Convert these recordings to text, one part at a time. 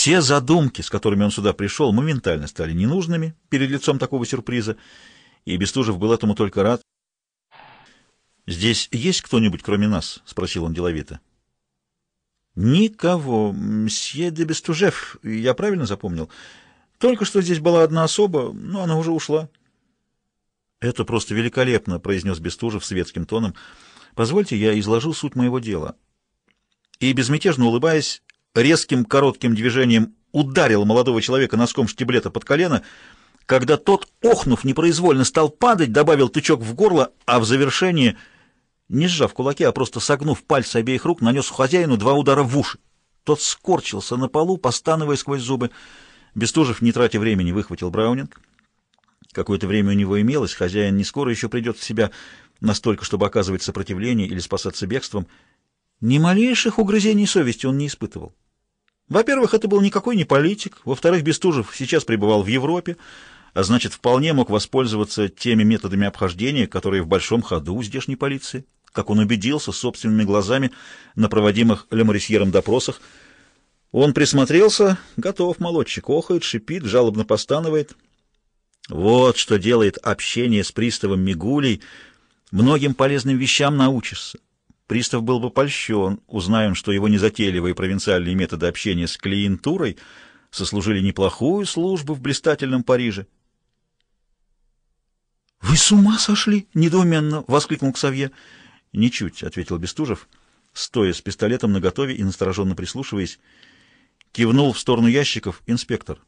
Все задумки, с которыми он сюда пришел, моментально стали ненужными перед лицом такого сюрприза, и Бестужев был этому только рад. «Здесь есть кто-нибудь, кроме нас?» — спросил он деловито. «Никого. Мсье де Бестужев, я правильно запомнил? Только что здесь была одна особа, но она уже ушла». «Это просто великолепно», — произнес Бестужев светским тоном. «Позвольте, я изложу суть моего дела». И, безмятежно улыбаясь, резким коротким движением ударил молодого человека носком штиблета под колено, когда тот, охнув непроизвольно, стал падать, добавил тычок в горло, а в завершении, не сжав кулаки, а просто согнув пальцы обеих рук, нанес хозяину два удара в уши. Тот скорчился на полу, постановая сквозь зубы. Бестужев, не тратя времени, выхватил Браунинг. Какое-то время у него имелось, хозяин не скоро еще придет в себя настолько, чтобы оказывать сопротивление или спасаться бегством. Ни малейших угрызений совести он не испытывал. Во-первых, это был никакой не политик. Во-вторых, Бестужев сейчас пребывал в Европе, а значит, вполне мог воспользоваться теми методами обхождения, которые в большом ходу у здешней полиции, как он убедился собственными глазами на проводимых Леморисьером допросах. Он присмотрелся, готов, молодчик, охает, шипит, жалобно постанывает. Вот что делает общение с приставом Мигулей. Многим полезным вещам научишься. Пристав был бы польщен, узнаем, что его незатейливые провинциальные методы общения с клиентурой сослужили неплохую службу в блистательном Париже. «Вы с ума сошли?» — недоуменно воскликнул Ксавье. «Ничуть», — ответил Бестужев, стоя с пистолетом наготове и настороженно прислушиваясь. Кивнул в сторону ящиков инспектор.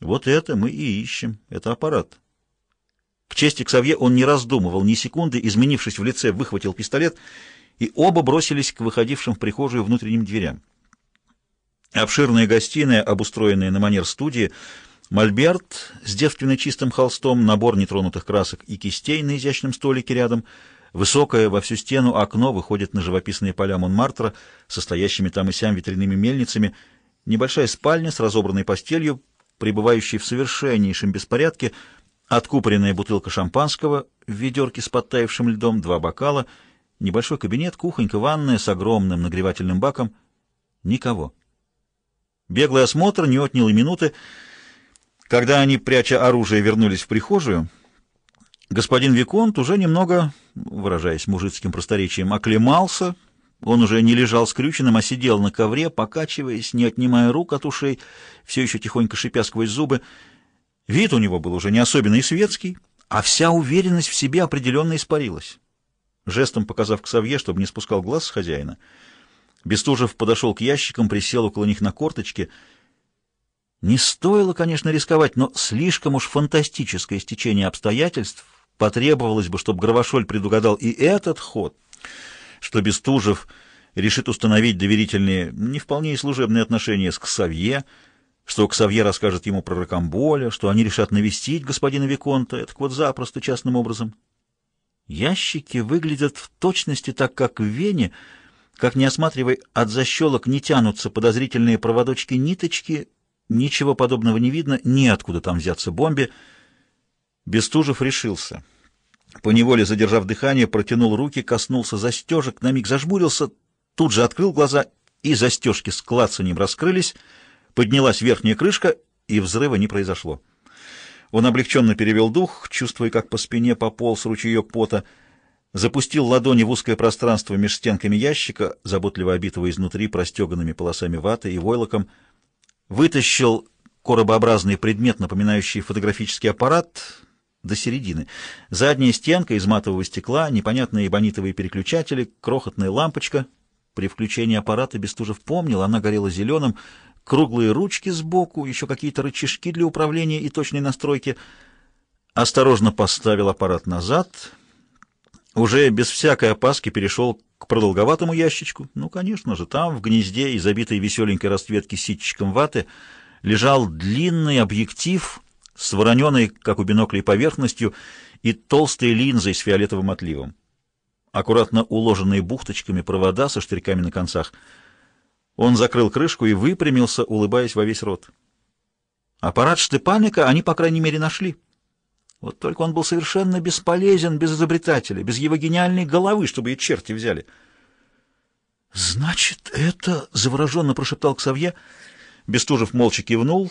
«Вот это мы и ищем. Это аппарат. К чести Ксавье он не раздумывал ни секунды, изменившись в лице, выхватил пистолет, и оба бросились к выходившим в прихожую внутренним дверям. Обширная гостиная, обустроенная на манер студии, мольберт с девственно чистым холстом, набор нетронутых красок и кистей на изящном столике рядом, высокое во всю стену окно выходит на живописные поля Монмартра, состоящими там и сям ветряными мельницами, небольшая спальня с разобранной постелью, пребывающей в совершеннейшем беспорядке, Откупоренная бутылка шампанского в ведерке с подтаявшим льдом, два бокала, небольшой кабинет, кухонька, ванная с огромным нагревательным баком. Никого. Беглый осмотр не отнял и минуты. Когда они, пряча оружие, вернулись в прихожую, господин Виконт уже немного, выражаясь мужицким просторечием, оклемался. Он уже не лежал скрюченным, а сидел на ковре, покачиваясь, не отнимая рук от ушей, все еще тихонько шипя сквозь зубы. Вид у него был уже не особенно и светский, а вся уверенность в себе определенно испарилась. Жестом показав к Савье, чтобы не спускал глаз с хозяина, Бестужев подошел к ящикам, присел около них на корточки. Не стоило, конечно, рисковать, но слишком уж фантастическое стечение обстоятельств потребовалось бы, чтобы Гравошоль предугадал и этот ход, что Бестужев решит установить доверительные, не вполне и служебные отношения с Ксавье, что Ксавье расскажет ему про Рокамболя, что они решат навестить господина Виконта, это вот запросто частным образом. Ящики выглядят в точности так, как в Вене, как не осматривай, от защелок не тянутся подозрительные проводочки-ниточки, ничего подобного не видно, неоткуда там взяться бомбе. Бестужев решился. Поневоле, задержав дыхание, протянул руки, коснулся застежек, на миг зажмурился, тут же открыл глаза, и застежки с клацанием раскрылись — Поднялась верхняя крышка, и взрыва не произошло. Он облегченно перевел дух, чувствуя, как по спине пополз ручеек пота, запустил ладони в узкое пространство меж стенками ящика, заботливо обитого изнутри простеганными полосами ваты и войлоком, вытащил коробообразный предмет, напоминающий фотографический аппарат, до середины. Задняя стенка из матового стекла, непонятные эбонитовые переключатели, крохотная лампочка. При включении аппарата Бестужев помнил, она горела зеленым, круглые ручки сбоку, еще какие-то рычажки для управления и точной настройки. Осторожно поставил аппарат назад, уже без всякой опаски перешел к продолговатому ящичку. Ну, конечно же, там, в гнезде и забитой веселенькой расцветки ситчиком ваты, лежал длинный объектив с вороненой, как у биноклей, поверхностью и толстой линзой с фиолетовым отливом. Аккуратно уложенные бухточками провода со штырьками на концах — он закрыл крышку и выпрямился, улыбаясь во весь рот. Аппарат Штепаника они, по крайней мере, нашли. Вот только он был совершенно бесполезен без изобретателя, без его гениальной головы, чтобы и черти взяли. «Значит, это...» — завороженно прошептал Ксавье. Бестужев молча кивнул,